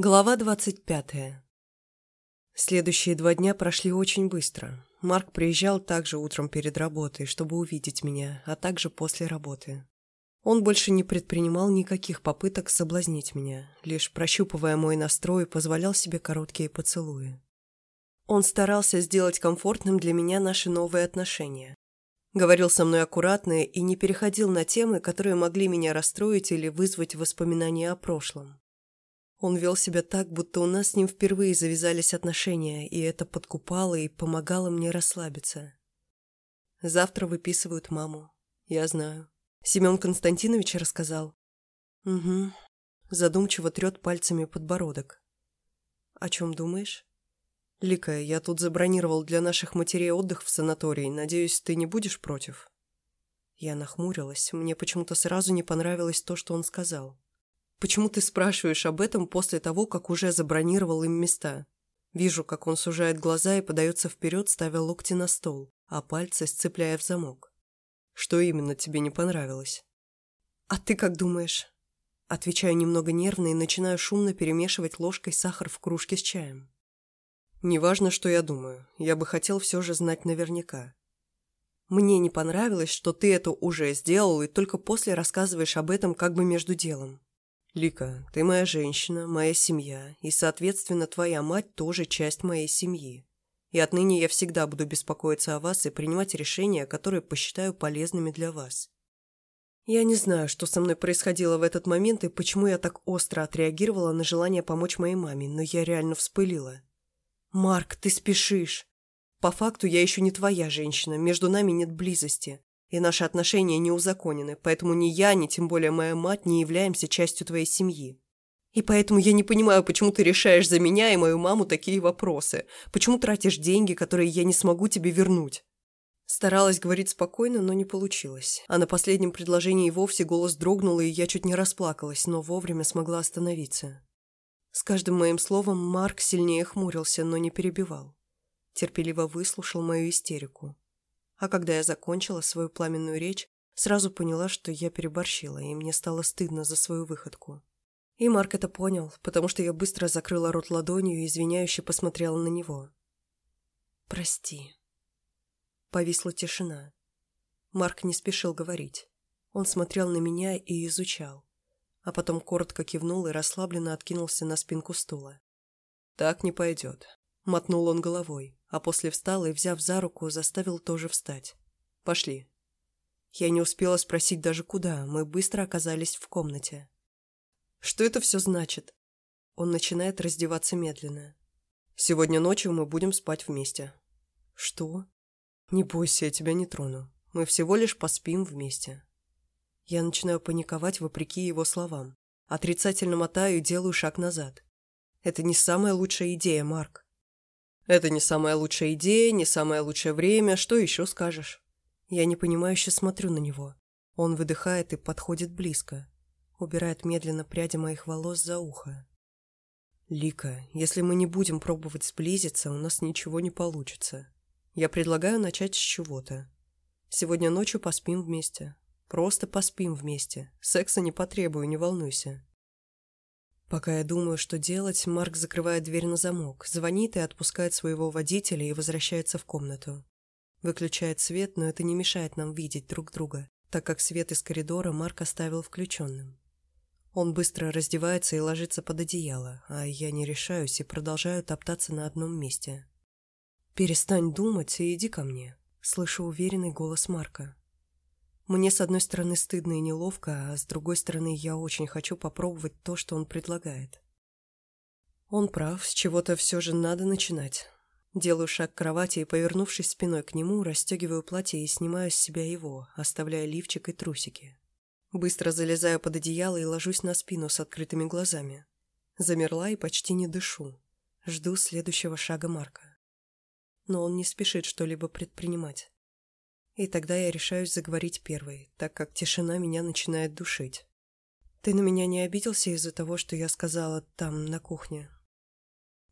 Глава двадцать пятая. Следующие два дня прошли очень быстро. Марк приезжал также утром перед работой, чтобы увидеть меня, а также после работы. Он больше не предпринимал никаких попыток соблазнить меня, лишь прощупывая мой настрой, позволял себе короткие поцелуи. Он старался сделать комфортным для меня наши новые отношения. Говорил со мной аккуратно и не переходил на темы, которые могли меня расстроить или вызвать воспоминания о прошлом. Он вел себя так, будто у нас с ним впервые завязались отношения, и это подкупало и помогало мне расслабиться. Завтра выписывают маму. Я знаю. Семен Константинович рассказал. Угу. Задумчиво трет пальцами подбородок. О чем думаешь? Лика, я тут забронировал для наших матерей отдых в санатории. Надеюсь, ты не будешь против? Я нахмурилась. Мне почему-то сразу не понравилось то, что он сказал. Почему ты спрашиваешь об этом после того, как уже забронировал им места? Вижу, как он сужает глаза и подается вперед, ставя локти на стол, а пальцы сцепляя в замок. Что именно тебе не понравилось? А ты как думаешь? Отвечаю немного нервно и начинаю шумно перемешивать ложкой сахар в кружке с чаем. Неважно, что я думаю, я бы хотел все же знать наверняка. Мне не понравилось, что ты это уже сделал и только после рассказываешь об этом как бы между делом. «Лика, ты моя женщина, моя семья, и, соответственно, твоя мать тоже часть моей семьи. И отныне я всегда буду беспокоиться о вас и принимать решения, которые посчитаю полезными для вас». Я не знаю, что со мной происходило в этот момент и почему я так остро отреагировала на желание помочь моей маме, но я реально вспылила. «Марк, ты спешишь. По факту я еще не твоя женщина, между нами нет близости и наши отношения не узаконены, поэтому ни я, ни тем более моя мать не являемся частью твоей семьи. И поэтому я не понимаю, почему ты решаешь за меня и мою маму такие вопросы. Почему тратишь деньги, которые я не смогу тебе вернуть?» Старалась говорить спокойно, но не получилось. А на последнем предложении вовсе голос дрогнул, и я чуть не расплакалась, но вовремя смогла остановиться. С каждым моим словом Марк сильнее хмурился, но не перебивал. Терпеливо выслушал мою истерику. А когда я закончила свою пламенную речь, сразу поняла, что я переборщила, и мне стало стыдно за свою выходку. И Марк это понял, потому что я быстро закрыла рот ладонью и извиняюще посмотрела на него. «Прости». Повисла тишина. Марк не спешил говорить. Он смотрел на меня и изучал. А потом коротко кивнул и расслабленно откинулся на спинку стула. «Так не пойдет», — мотнул он головой а после встал и, взяв за руку, заставил тоже встать. «Пошли». Я не успела спросить даже куда, мы быстро оказались в комнате. «Что это все значит?» Он начинает раздеваться медленно. «Сегодня ночью мы будем спать вместе». «Что?» «Не бойся, я тебя не трону. Мы всего лишь поспим вместе». Я начинаю паниковать вопреки его словам. Отрицательно мотаю и делаю шаг назад. Это не самая лучшая идея, Марк. Это не самая лучшая идея, не самое лучшее время. Что еще скажешь? Я непонимающе смотрю на него. Он выдыхает и подходит близко. Убирает медленно пряди моих волос за ухо. «Лика, если мы не будем пробовать сблизиться, у нас ничего не получится. Я предлагаю начать с чего-то. Сегодня ночью поспим вместе. Просто поспим вместе. Секса не потребую, не волнуйся. Пока я думаю, что делать, Марк закрывает дверь на замок, звонит и отпускает своего водителя и возвращается в комнату. Выключает свет, но это не мешает нам видеть друг друга, так как свет из коридора Марк оставил включенным. Он быстро раздевается и ложится под одеяло, а я не решаюсь и продолжаю топтаться на одном месте. «Перестань думать и иди ко мне», — слышу уверенный голос Марка. Мне, с одной стороны, стыдно и неловко, а с другой стороны, я очень хочу попробовать то, что он предлагает. Он прав, с чего-то все же надо начинать. Делаю шаг к кровати и, повернувшись спиной к нему, расстегиваю платье и снимаю с себя его, оставляя лифчик и трусики. Быстро залезаю под одеяло и ложусь на спину с открытыми глазами. Замерла и почти не дышу. Жду следующего шага Марка. Но он не спешит что-либо предпринимать. И тогда я решаюсь заговорить первой, так как тишина меня начинает душить. «Ты на меня не обиделся из-за того, что я сказала там, на кухне?»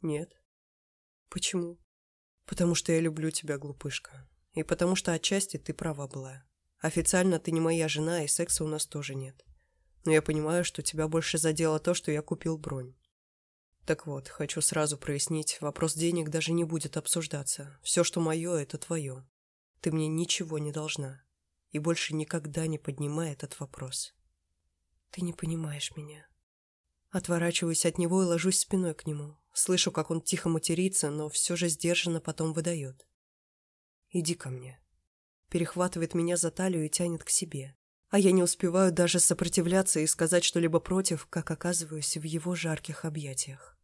«Нет». «Почему?» «Потому что я люблю тебя, глупышка. И потому что отчасти ты права была. Официально ты не моя жена, и секса у нас тоже нет. Но я понимаю, что тебя больше задело то, что я купил бронь». Так вот, хочу сразу прояснить, вопрос денег даже не будет обсуждаться. Все, что мое, это твое. Ты мне ничего не должна. И больше никогда не поднимай этот вопрос. Ты не понимаешь меня. Отворачиваюсь от него и ложусь спиной к нему. Слышу, как он тихо матерится, но все же сдержанно потом выдает. «Иди ко мне». Перехватывает меня за талию и тянет к себе. А я не успеваю даже сопротивляться и сказать что-либо против, как оказываюсь в его жарких объятиях.